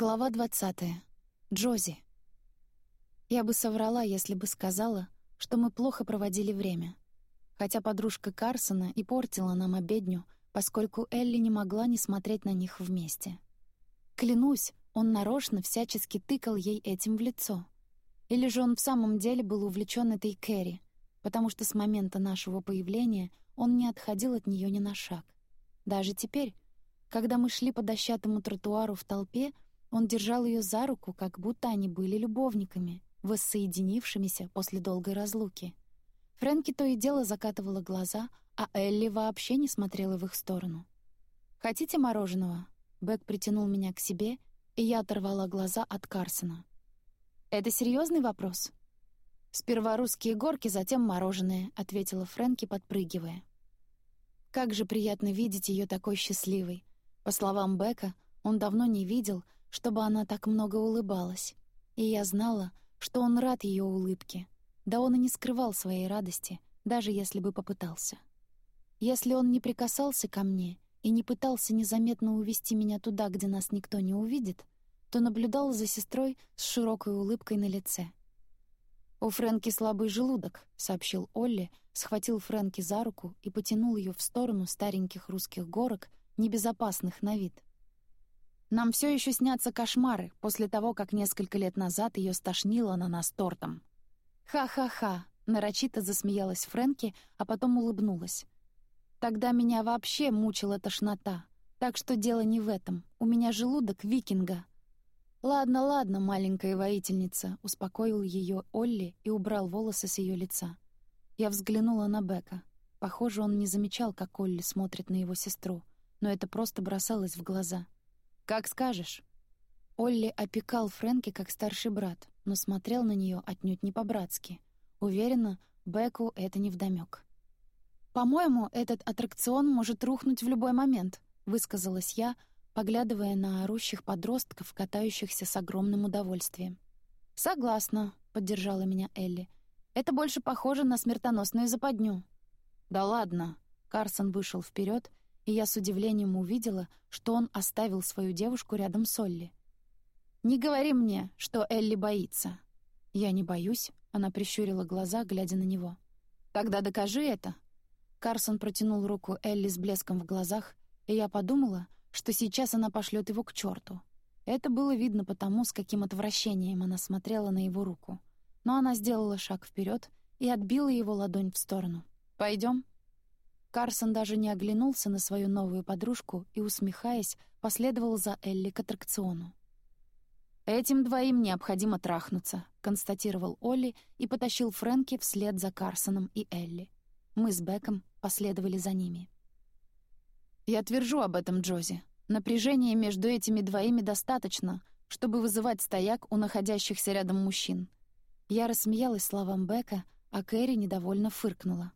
Глава 20. Джози. Я бы соврала, если бы сказала, что мы плохо проводили время. Хотя подружка Карсона и портила нам обедню, поскольку Элли не могла не смотреть на них вместе. Клянусь, он нарочно всячески тыкал ей этим в лицо. Или же он в самом деле был увлечен этой Кэрри, потому что с момента нашего появления он не отходил от нее ни на шаг. Даже теперь, когда мы шли по дощатому тротуару в толпе, он держал ее за руку, как будто они были любовниками, воссоединившимися после долгой разлуки. Фрэнки то и дело закатывала глаза, а Элли вообще не смотрела в их сторону. «Хотите мороженого?» Бэк притянул меня к себе, и я оторвала глаза от Карсона. «Это серьезный вопрос?» «Сперва русские горки, затем мороженое», — ответила Фрэнки, подпрыгивая. Как же приятно видеть ее такой счастливой. По словам Бека, он давно не видел — чтобы она так много улыбалась. И я знала, что он рад ее улыбке. Да он и не скрывал своей радости, даже если бы попытался. Если он не прикасался ко мне и не пытался незаметно увести меня туда, где нас никто не увидит, то наблюдал за сестрой с широкой улыбкой на лице. «У Фрэнки слабый желудок», — сообщил Олли, схватил Фрэнки за руку и потянул ее в сторону стареньких русских горок, небезопасных на вид. Нам все еще снятся кошмары после того, как несколько лет назад ее стошнило на нас тортом. «Ха-ха-ха!» — нарочито засмеялась Фрэнки, а потом улыбнулась. «Тогда меня вообще мучила тошнота. Так что дело не в этом. У меня желудок викинга». «Ладно, ладно, маленькая воительница», — успокоил ее Олли и убрал волосы с ее лица. Я взглянула на Бека. Похоже, он не замечал, как Олли смотрит на его сестру, но это просто бросалось в глаза — «Как скажешь». Олли опекал Фрэнки как старший брат, но смотрел на нее отнюдь не по-братски. Уверена, Беку это невдомёк. «По-моему, этот аттракцион может рухнуть в любой момент», — высказалась я, поглядывая на орущих подростков, катающихся с огромным удовольствием. «Согласна», — поддержала меня Элли. «Это больше похоже на смертоносную западню». «Да ладно», — Карсон вышел вперед и я с удивлением увидела, что он оставил свою девушку рядом с Олли. «Не говори мне, что Элли боится». «Я не боюсь», — она прищурила глаза, глядя на него. «Тогда докажи это». Карсон протянул руку Элли с блеском в глазах, и я подумала, что сейчас она пошлет его к черту. Это было видно потому, с каким отвращением она смотрела на его руку. Но она сделала шаг вперед и отбила его ладонь в сторону. Пойдем. Карсон даже не оглянулся на свою новую подружку и, усмехаясь, последовал за Элли к аттракциону. «Этим двоим необходимо трахнуться», — констатировал Олли и потащил Фрэнки вслед за Карсоном и Элли. Мы с Беком последовали за ними. «Я твержу об этом, Джози. Напряжения между этими двоими достаточно, чтобы вызывать стояк у находящихся рядом мужчин». Я рассмеялась словам Бека, а Кэрри недовольно фыркнула.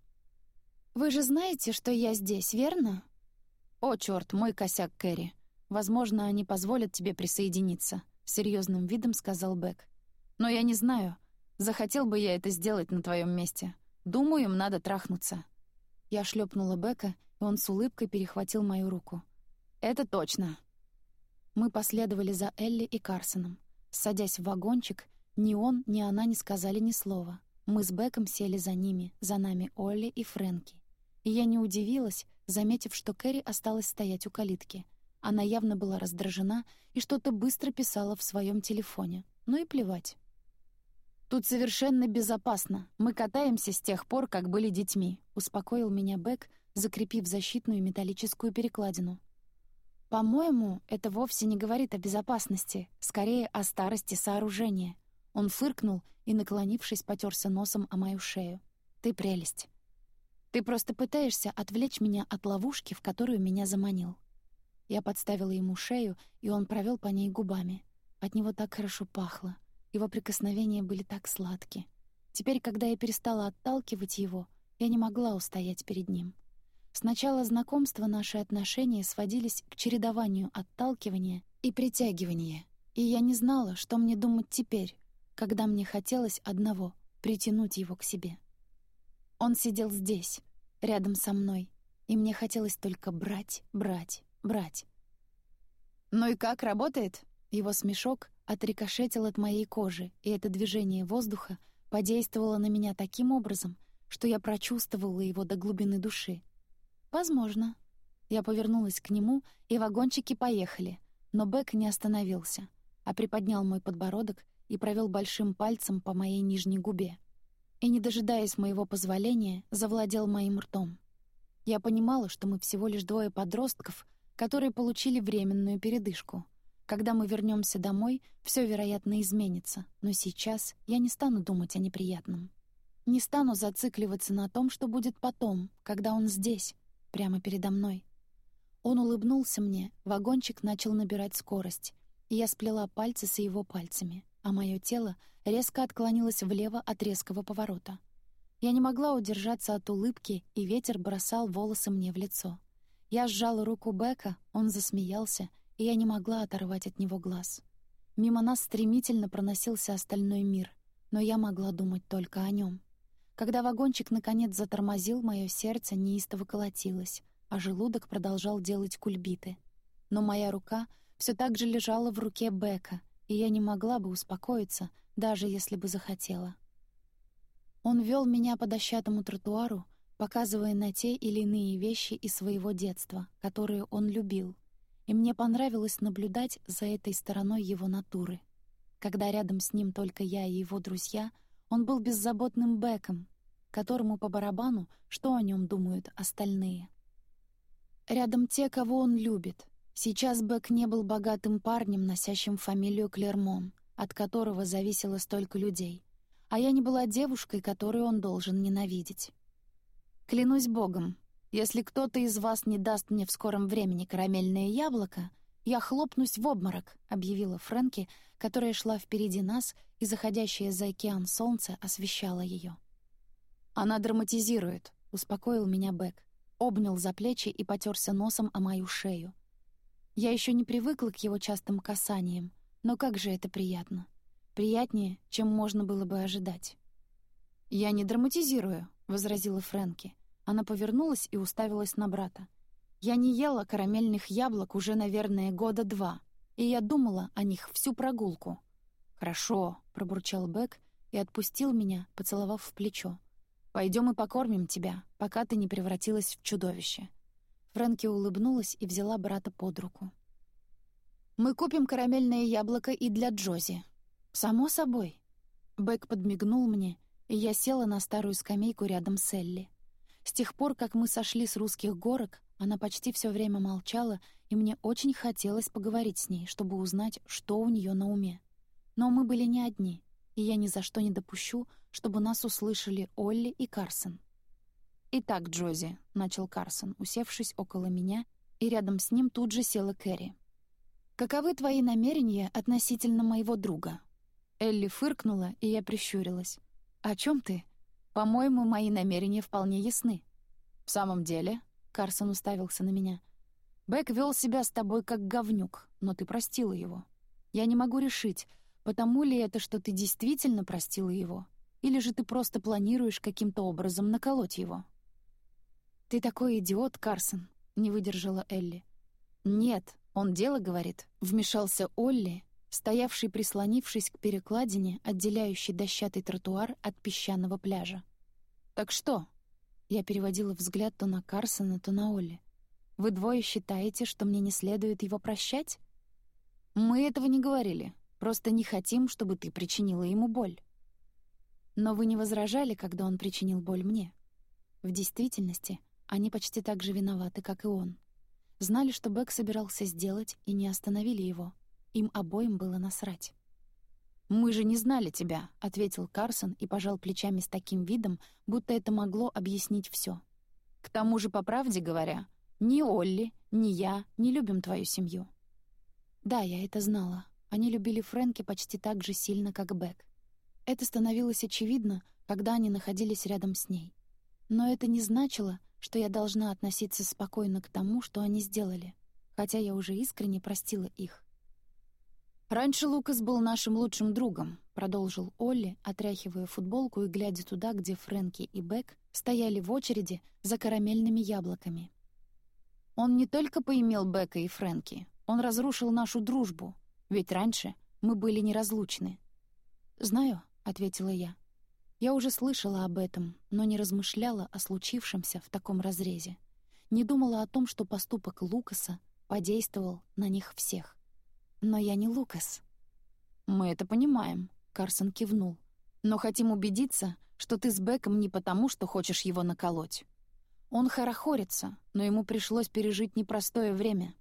«Вы же знаете, что я здесь, верно?» «О, чёрт, мой косяк, Кэрри. Возможно, они позволят тебе присоединиться», — серьезным видом сказал Бэк. «Но я не знаю. Захотел бы я это сделать на твоем месте. Думаю, им надо трахнуться». Я шлепнула Бека, и он с улыбкой перехватил мою руку. «Это точно». Мы последовали за Элли и Карсоном. Садясь в вагончик, ни он, ни она не сказали ни слова. Мы с Беком сели за ними, за нами Олли и Фрэнки. И я не удивилась, заметив, что Кэрри осталась стоять у калитки. Она явно была раздражена и что-то быстро писала в своем телефоне. Ну и плевать. «Тут совершенно безопасно. Мы катаемся с тех пор, как были детьми», — успокоил меня Бэк, закрепив защитную металлическую перекладину. «По-моему, это вовсе не говорит о безопасности, скорее о старости сооружения». Он фыркнул и, наклонившись, потерся носом о мою шею. «Ты прелесть». Ты просто пытаешься отвлечь меня от ловушки, в которую меня заманил». Я подставила ему шею, и он провел по ней губами. От него так хорошо пахло. Его прикосновения были так сладкие. Теперь, когда я перестала отталкивать его, я не могла устоять перед ним. С начала знакомства наши отношения сводились к чередованию отталкивания и притягивания, и я не знала, что мне думать теперь, когда мне хотелось одного — притянуть его к себе. Он сидел здесь, рядом со мной, и мне хотелось только брать, брать, брать. «Ну и как, работает?» Его смешок отрикошетил от моей кожи, и это движение воздуха подействовало на меня таким образом, что я прочувствовала его до глубины души. «Возможно». Я повернулась к нему, и вагончики поехали, но Бэк не остановился, а приподнял мой подбородок и провел большим пальцем по моей нижней губе. И, не дожидаясь моего позволения, завладел моим ртом. Я понимала, что мы всего лишь двое подростков, которые получили временную передышку. Когда мы вернемся домой, все, вероятно, изменится, но сейчас я не стану думать о неприятном. Не стану зацикливаться на том, что будет потом, когда он здесь, прямо передо мной. Он улыбнулся мне, вагончик начал набирать скорость, и я сплела пальцы с его пальцами, а мое тело резко отклонилось влево от резкого поворота. Я не могла удержаться от улыбки, и ветер бросал волосы мне в лицо. Я сжала руку Бека, он засмеялся, и я не могла оторвать от него глаз. Мимо нас стремительно проносился остальной мир, но я могла думать только о нем. Когда вагончик наконец затормозил, мое сердце неистово колотилось, а желудок продолжал делать кульбиты. Но моя рука все так же лежала в руке Бека, и я не могла бы успокоиться, даже если бы захотела. Он вел меня по дощатому тротуару, показывая на те или иные вещи из своего детства, которые он любил, и мне понравилось наблюдать за этой стороной его натуры. Когда рядом с ним только я и его друзья, он был беззаботным Беком, которому по барабану, что о нем думают остальные. Рядом те, кого он любит. Сейчас Бек не был богатым парнем, носящим фамилию Клермон, от которого зависело столько людей. А я не была девушкой, которую он должен ненавидеть. Клянусь богом, если кто-то из вас не даст мне в скором времени карамельное яблоко, я хлопнусь в обморок, объявила Фрэнки, которая шла впереди нас, и заходящее за океан солнце освещало ее. Она драматизирует, успокоил меня Бэк, обнял за плечи и потерся носом о мою шею. Я еще не привыкла к его частым касаниям, но как же это приятно. Приятнее, чем можно было бы ожидать. «Я не драматизирую», — возразила Фрэнки. Она повернулась и уставилась на брата. «Я не ела карамельных яблок уже, наверное, года два, и я думала о них всю прогулку». «Хорошо», — пробурчал Бэк и отпустил меня, поцеловав в плечо. Пойдем и покормим тебя, пока ты не превратилась в чудовище». Фрэнки улыбнулась и взяла брата под руку. «Мы купим карамельное яблоко и для Джози». «Само собой». Бэк подмигнул мне, и я села на старую скамейку рядом с Элли. С тех пор, как мы сошли с русских горок, она почти все время молчала, и мне очень хотелось поговорить с ней, чтобы узнать, что у нее на уме. Но мы были не одни, и я ни за что не допущу, чтобы нас услышали Олли и Карсон. «Итак, Джози», — начал Карсон, усевшись около меня, и рядом с ним тут же села Кэрри. «Каковы твои намерения относительно моего друга?» Элли фыркнула, и я прищурилась. «О чем ты? По-моему, мои намерения вполне ясны». «В самом деле?» — Карсон уставился на меня. «Бэк вел себя с тобой как говнюк, но ты простила его. Я не могу решить, потому ли это, что ты действительно простила его, или же ты просто планируешь каким-то образом наколоть его?» «Ты такой идиот, Карсон», — не выдержала Элли. «Нет, он дело говорит», — вмешался Олли, стоявший прислонившись к перекладине, отделяющей дощатый тротуар от песчаного пляжа. «Так что?» Я переводила взгляд то на Карсона, то на Олли. «Вы двое считаете, что мне не следует его прощать?» «Мы этого не говорили. Просто не хотим, чтобы ты причинила ему боль». Но вы не возражали, когда он причинил боль мне. В действительности, они почти так же виноваты, как и он. Знали, что Бэк собирался сделать, и не остановили его. Им обоим было насрать. «Мы же не знали тебя», — ответил Карсон и пожал плечами с таким видом, будто это могло объяснить все. «К тому же, по правде говоря, ни Олли, ни я не любим твою семью». Да, я это знала. Они любили Фрэнки почти так же сильно, как Бэк. Это становилось очевидно, когда они находились рядом с ней. Но это не значило, что я должна относиться спокойно к тому, что они сделали, хотя я уже искренне простила их. «Раньше Лукас был нашим лучшим другом», — продолжил Олли, отряхивая футболку и глядя туда, где Фрэнки и Бэк стояли в очереди за карамельными яблоками. «Он не только поимел Бека и Фрэнки, он разрушил нашу дружбу, Ведь раньше мы были неразлучны». «Знаю», — ответила я. Я уже слышала об этом, но не размышляла о случившемся в таком разрезе. Не думала о том, что поступок Лукаса подействовал на них всех. Но я не Лукас. «Мы это понимаем», — Карсон кивнул. «Но хотим убедиться, что ты с Беком не потому, что хочешь его наколоть. Он хорохорится, но ему пришлось пережить непростое время».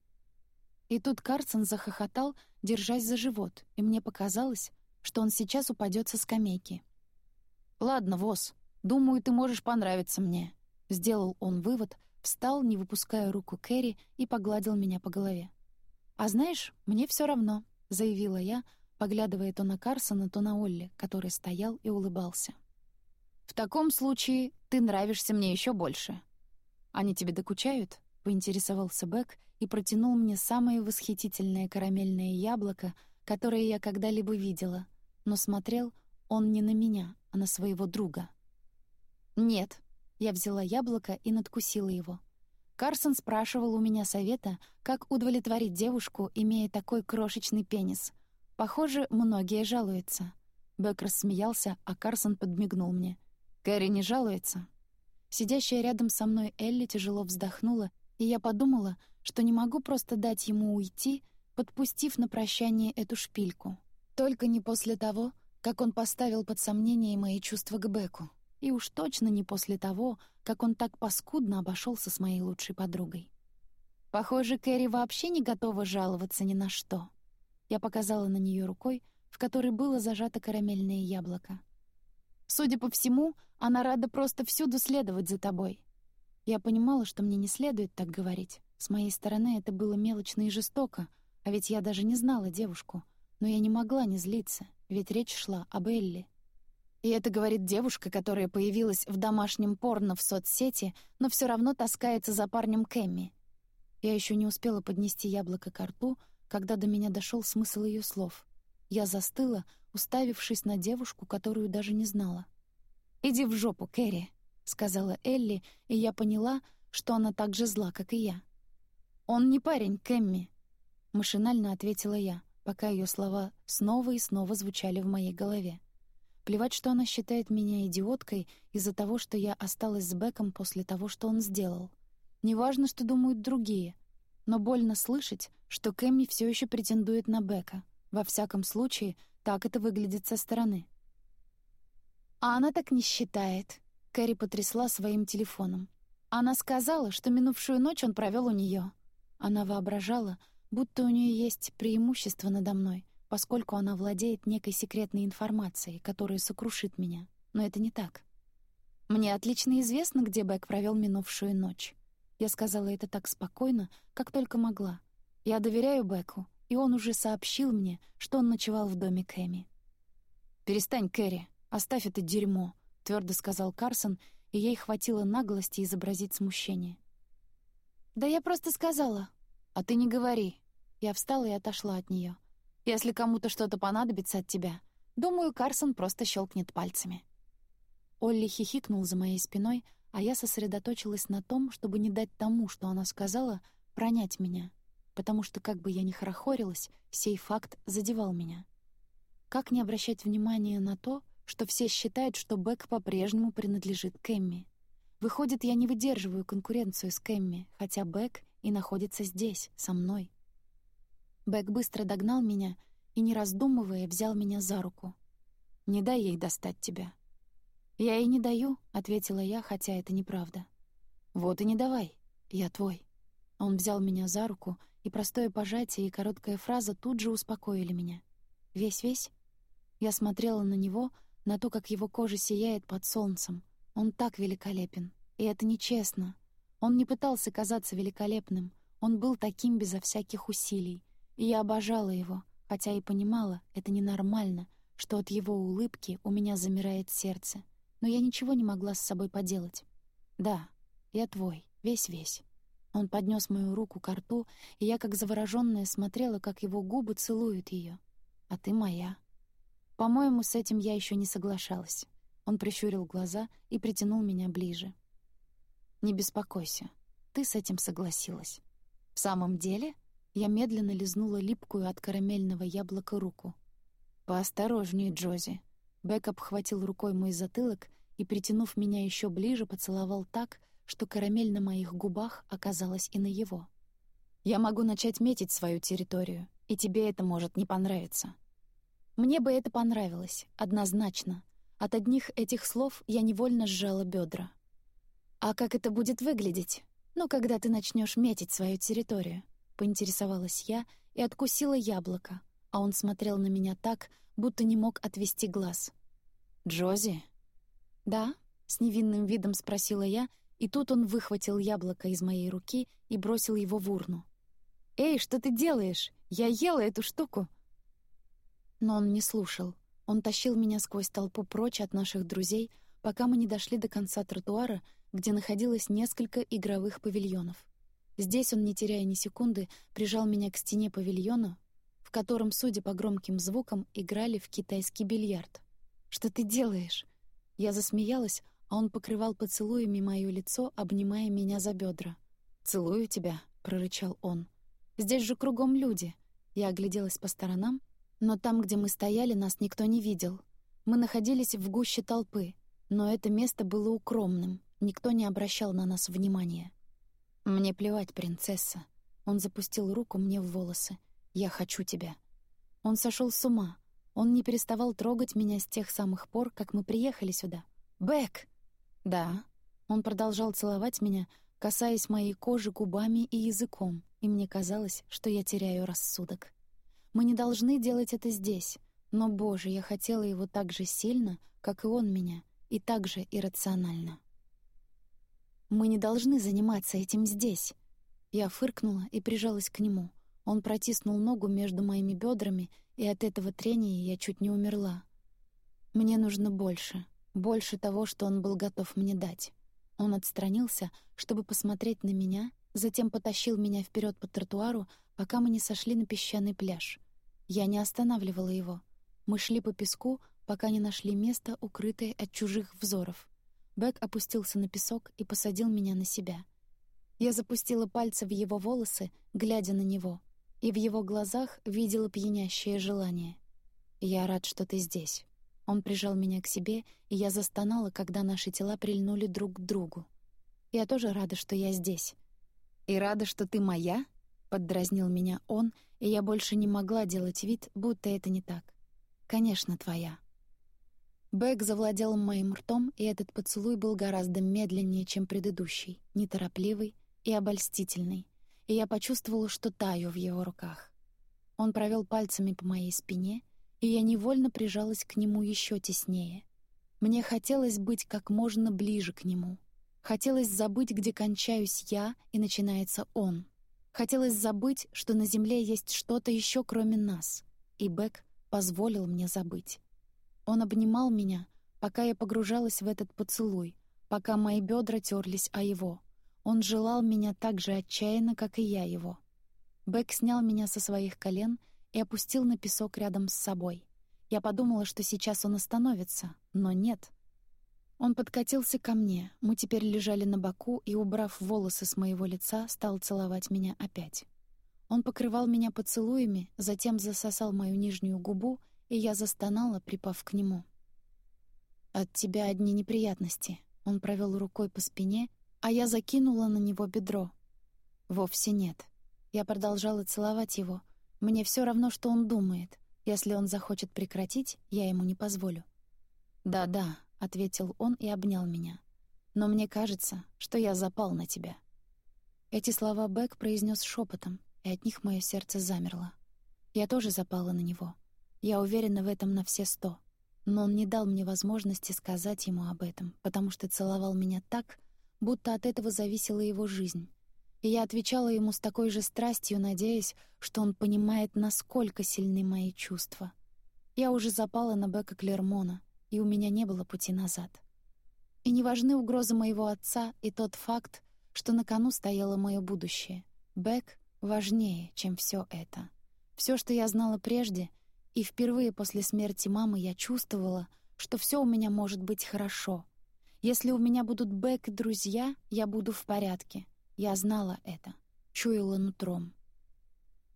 И тут Карсон захохотал, держась за живот, и мне показалось, что он сейчас упадет со скамейки. «Ладно, Воз, думаю, ты можешь понравиться мне», — сделал он вывод, встал, не выпуская руку Кэрри, и погладил меня по голове. «А знаешь, мне все равно», — заявила я, поглядывая то на Карсона, то на Олли, который стоял и улыбался. «В таком случае ты нравишься мне еще больше». «Они тебе докучают?» — поинтересовался Бэк и протянул мне самое восхитительное карамельное яблоко, которое я когда-либо видела, но смотрел он не на меня, а на своего друга. «Нет», — я взяла яблоко и надкусила его. Карсон спрашивал у меня совета, как удовлетворить девушку, имея такой крошечный пенис. Похоже, многие жалуются. Бэк рассмеялся, а Карсон подмигнул мне. «Кэрри не жалуется?» Сидящая рядом со мной Элли тяжело вздохнула, и я подумала, что не могу просто дать ему уйти, подпустив на прощание эту шпильку. Только не после того, как он поставил под сомнение мои чувства к Беку. И уж точно не после того, как он так паскудно обошелся с моей лучшей подругой. Похоже, Кэрри вообще не готова жаловаться ни на что. Я показала на нее рукой, в которой было зажато карамельное яблоко. Судя по всему, она рада просто всюду следовать за тобой. Я понимала, что мне не следует так говорить. С моей стороны это было мелочно и жестоко, а ведь я даже не знала девушку. Но я не могла не злиться, ведь речь шла об Элли. И это говорит девушка, которая появилась в домашнем порно в соцсети, но все равно таскается за парнем Кэмми. Я еще не успела поднести яблоко к рту, когда до меня дошел смысл ее слов. Я застыла, уставившись на девушку, которую даже не знала. «Иди в жопу, Кэрри», — сказала Элли, и я поняла, что она так же зла, как и я. «Он не парень, Кэмми», — машинально ответила я пока ее слова снова и снова звучали в моей голове. Плевать, что она считает меня идиоткой из-за того, что я осталась с Беком после того, что он сделал. Неважно, что думают другие, но больно слышать, что Кэмми все еще претендует на Бека. Во всяком случае, так это выглядит со стороны. А она так не считает. Кэрри потрясла своим телефоном. Она сказала, что минувшую ночь он провел у нее. Она воображала, будто у нее есть преимущество надо мной, поскольку она владеет некой секретной информацией, которая сокрушит меня. Но это не так. Мне отлично известно, где Бэк провел минувшую ночь. Я сказала это так спокойно, как только могла. Я доверяю Бэку, и он уже сообщил мне, что он ночевал в доме Кэми. «Перестань, Кэрри, оставь это дерьмо», — твердо сказал Карсон, и ей хватило наглости изобразить смущение. «Да я просто сказала». «А ты не говори. Я встала и отошла от нее. «Если кому-то что-то понадобится от тебя, думаю, Карсон просто щелкнет пальцами». Олли хихикнул за моей спиной, а я сосредоточилась на том, чтобы не дать тому, что она сказала, пронять меня, потому что, как бы я ни хорохорилась, сей факт задевал меня. Как не обращать внимания на то, что все считают, что Бэк по-прежнему принадлежит Кэмми? Выходит, я не выдерживаю конкуренцию с Кэмми, хотя Бэк и находится здесь, со мной. Бэк быстро догнал меня и, не раздумывая, взял меня за руку. «Не дай ей достать тебя». «Я ей не даю», — ответила я, хотя это неправда. «Вот и не давай. Я твой». Он взял меня за руку, и простое пожатие и короткая фраза тут же успокоили меня. «Весь-весь?» Я смотрела на него, на то, как его кожа сияет под солнцем. Он так великолепен. И это нечестно. Он не пытался казаться великолепным. Он был таким безо всяких усилий. И я обожала его, хотя и понимала, это ненормально, что от его улыбки у меня замирает сердце. Но я ничего не могла с собой поделать. «Да, я твой, весь-весь». Он поднес мою руку к рту, и я, как заворожённая, смотрела, как его губы целуют ее. «А ты моя». По-моему, с этим я еще не соглашалась. Он прищурил глаза и притянул меня ближе. «Не беспокойся, ты с этим согласилась». «В самом деле?» Я медленно лизнула липкую от карамельного яблока руку. «Поосторожнее, Джози». Бек обхватил рукой мой затылок и, притянув меня еще ближе, поцеловал так, что карамель на моих губах оказалась и на его. «Я могу начать метить свою территорию, и тебе это может не понравиться». Мне бы это понравилось, однозначно. От одних этих слов я невольно сжала бедра. «А как это будет выглядеть? Ну, когда ты начнешь метить свою территорию?» — поинтересовалась я и откусила яблоко, а он смотрел на меня так, будто не мог отвести глаз. «Джози?» «Да?» — с невинным видом спросила я, и тут он выхватил яблоко из моей руки и бросил его в урну. «Эй, что ты делаешь? Я ела эту штуку!» Но он не слушал. Он тащил меня сквозь толпу прочь от наших друзей, пока мы не дошли до конца тротуара, где находилось несколько игровых павильонов. Здесь он, не теряя ни секунды, прижал меня к стене павильона, в котором, судя по громким звукам, играли в китайский бильярд. «Что ты делаешь?» Я засмеялась, а он покрывал поцелуями моё лицо, обнимая меня за бедра. «Целую тебя», — прорычал он. «Здесь же кругом люди». Я огляделась по сторонам, но там, где мы стояли, нас никто не видел. Мы находились в гуще толпы, но это место было укромным, никто не обращал на нас внимания. «Мне плевать, принцесса». Он запустил руку мне в волосы. Я хочу тебя». Он сошел с ума. Он не переставал трогать меня с тех самых пор, как мы приехали сюда. «Бэк!» «Да». Он продолжал целовать меня, касаясь моей кожи губами и языком, и мне казалось, что я теряю рассудок. Мы не должны делать это здесь, но, боже, я хотела его так же сильно, как и он меня, и так же иррационально. «Мы не должны заниматься этим здесь!» Я фыркнула и прижалась к нему — он протиснул ногу между моими бедрами, и от этого трения я чуть не умерла. Мне нужно больше, больше того, что он был готов мне дать. Он отстранился, чтобы посмотреть на меня, затем потащил меня вперед по тротуару, пока мы не сошли на песчаный пляж. Я не останавливала его. Мы шли по песку, пока не нашли место, укрытое от чужих взоров. Бэк опустился на песок и посадил меня на себя. Я запустила пальцы в его волосы, глядя на него — и в его глазах видела пьянящее желание. «Я рад, что ты здесь». Он прижал меня к себе, и я застонала, когда наши тела прильнули друг к другу. «Я тоже рада, что я здесь». «И рада, что ты моя?» — поддразнил меня он, и я больше не могла делать вид, будто это не так. «Конечно, твоя». Бэк завладел моим ртом, и этот поцелуй был гораздо медленнее, чем предыдущий, неторопливый и обольстительный и я почувствовала, что таю в его руках. Он провел пальцами по моей спине, и я невольно прижалась к нему еще теснее. Мне хотелось быть как можно ближе к нему. Хотелось забыть, где кончаюсь я и начинается он. Хотелось забыть, что на земле есть что-то еще, кроме нас. И Бэк позволил мне забыть. Он обнимал меня, пока я погружалась в этот поцелуй, пока мои бедра терлись о его — он желал меня так же отчаянно, как и я его. Бэк снял меня со своих колен и опустил на песок рядом с собой. Я подумала, что сейчас он остановится, но нет. Он подкатился ко мне, мы теперь лежали на боку и, убрав волосы с моего лица, стал целовать меня опять. Он покрывал меня поцелуями, затем засосал мою нижнюю губу, и я застонала, припав к нему. «От тебя одни неприятности». Он провел рукой по спине а я закинула на него бедро. Вовсе нет. Я продолжала целовать его. Мне все равно, что он думает. Если он захочет прекратить, я ему не позволю. «Да-да», — ответил он и обнял меня. «Но мне кажется, что я запал на тебя». Эти слова Бэк произнес шепотом, и от них мое сердце замерло. Я тоже запала на него. Я уверена в этом на все сто. Но он не дал мне возможности сказать ему об этом, потому что целовал меня так, будто от этого зависела его жизнь. И я отвечала ему с такой же страстью, надеясь, что он понимает, насколько сильны мои чувства. Я уже запала на Бека Клермона, и у меня не было пути назад. И не важны угрозы моего отца и тот факт, что на кону стояло мое будущее. Бек важнее, чем все это. Все, что я знала прежде, и впервые после смерти мамы я чувствовала, что все у меня может быть хорошо — если у меня будут Бэк и друзья, я буду в порядке. Я знала это, чуяла нутром.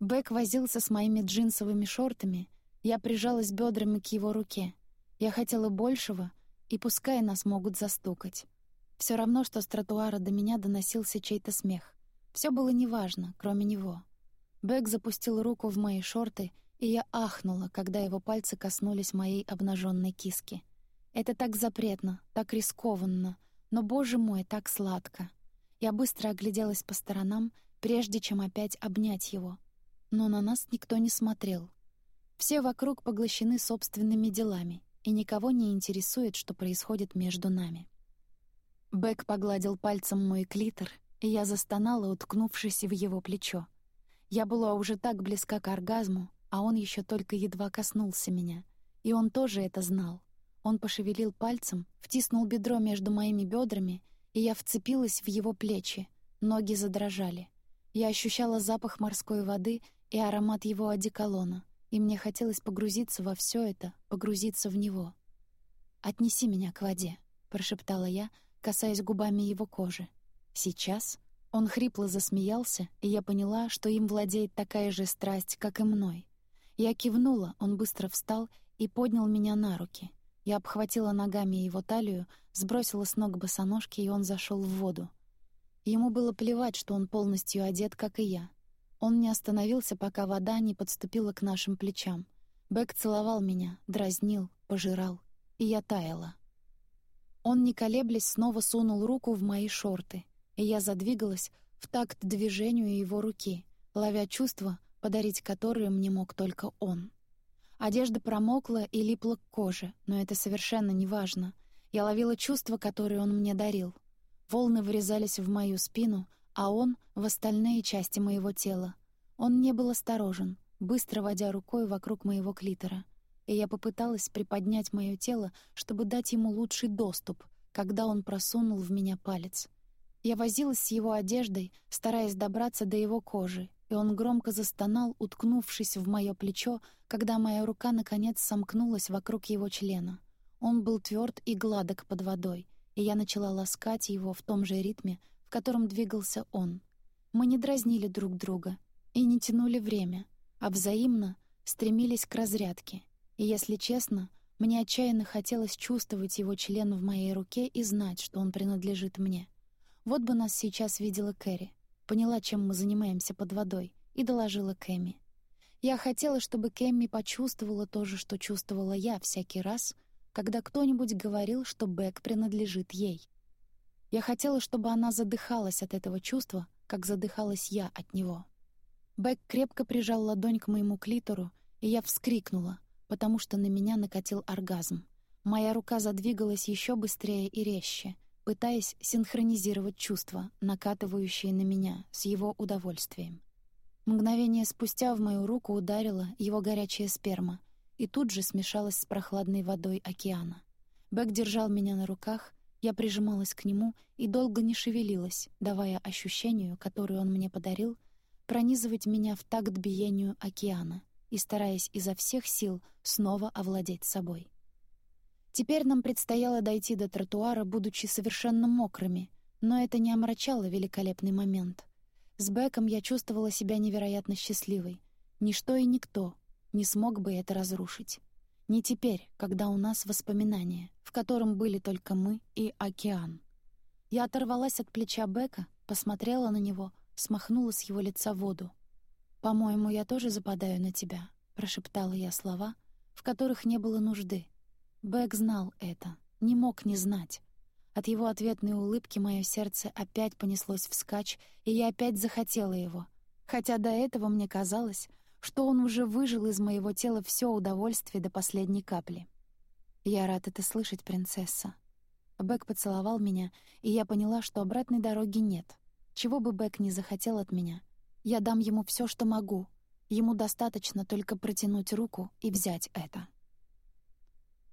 Бэк возился с моими джинсовыми шортами, я прижалась бедрами к его руке. Я хотела большего, и пускай нас могут застукать. Все равно, что с тротуара до меня доносился чей-то смех. Все было неважно, кроме него. Бэк запустил руку в мои шорты, и я ахнула, когда его пальцы коснулись моей обнаженной киски. Это так запретно, так рискованно, но, боже мой, так сладко. Я быстро огляделась по сторонам, прежде чем опять обнять его. Но на нас никто не смотрел. Все вокруг поглощены собственными делами, и никого не интересует, что происходит между нами. Бэк погладил пальцем мой клитор, и я застонала, уткнувшись в его плечо. Я была уже так близка к оргазму, а он еще только едва коснулся меня. И он тоже это знал. Он пошевелил пальцем, втиснул бедро между моими бедрами, и я вцепилась в его плечи. Ноги задрожали. Я ощущала запах морской воды и аромат его одеколона, и мне хотелось погрузиться во все это, погрузиться в него. «Отнеси меня к воде», — прошептала я, касаясь губами его кожи. «Сейчас?» Он хрипло засмеялся, и я поняла, что им владеет такая же страсть, как и мной. Я кивнула, он быстро встал и поднял меня на руки. Я обхватила ногами его талию, сбросила с ног босоножки, и он зашел в воду. Ему было плевать, что он полностью одет, как и я. Он не остановился, пока вода не подступила к нашим плечам. Бэк целовал меня, дразнил, пожирал, и я таяла. Он, не колеблясь, снова сунул руку в мои шорты, и я задвигалась в такт движению его руки, ловя чувства, подарить которые мне мог только он. Одежда промокла и липла к коже, но это совершенно не важно. Я ловила чувства, которые он мне дарил. Волны врезались в мою спину, а он — в остальные части моего тела. Он не был осторожен, быстро водя рукой вокруг моего клитора. И я попыталась приподнять мое тело, чтобы дать ему лучший доступ, когда он просунул в меня палец. Я возилась с его одеждой, стараясь добраться до его кожи, и он громко застонал, уткнувшись в мое плечо, когда моя рука наконец сомкнулась вокруг его члена. Он был тверд и гладок под водой, и я начала ласкать его в том же ритме, в котором двигался он. Мы не дразнили друг друга и не тянули время, а взаимно стремились к разрядке. И, если честно, мне отчаянно хотелось чувствовать его член в моей руке и знать, что он принадлежит мне. Вот бы нас сейчас видела Кэрри поняла, чем мы занимаемся под водой, и доложила Кэми. Я хотела, чтобы Кэмми почувствовала то же, что чувствовала я всякий раз, когда кто-нибудь говорил, что Бэк принадлежит ей. Я хотела, чтобы она задыхалась от этого чувства, как задыхалась я от него. Бэк крепко прижал ладонь к моему клитору, и я вскрикнула, потому что на меня накатил оргазм. Моя рука задвигалась еще быстрее и резче — пытаясь синхронизировать чувства, накатывающие на меня, с его удовольствием. Мгновение спустя в мою руку ударила его горячая сперма и тут же смешалась с прохладной водой океана. Бэк держал меня на руках, я прижималась к нему и долго не шевелилась, давая ощущению, которое он мне подарил, пронизывать меня в такт биению океана и стараясь изо всех сил снова овладеть собой. Теперь нам предстояло дойти до тротуара, будучи совершенно мокрыми, но это не омрачало великолепный момент. С Беком я чувствовала себя невероятно счастливой. Ничто и никто не смог бы это разрушить. Не теперь, когда у нас воспоминания, в котором были только мы и океан. Я оторвалась от плеча Бека, посмотрела на него, смахнула с его лица воду. «По-моему, я тоже западаю на тебя», — прошептала я слова, в которых не было нужды — Бэк знал это, не мог не знать. От его ответной улыбки мое сердце опять понеслось вскачь, и я опять захотела его. Хотя до этого мне казалось, что он уже выжил из моего тела все удовольствие до последней капли. «Я рад это слышать, принцесса». Бэк поцеловал меня, и я поняла, что обратной дороги нет. Чего бы Бэк не захотел от меня, я дам ему все, что могу. Ему достаточно только протянуть руку и взять это.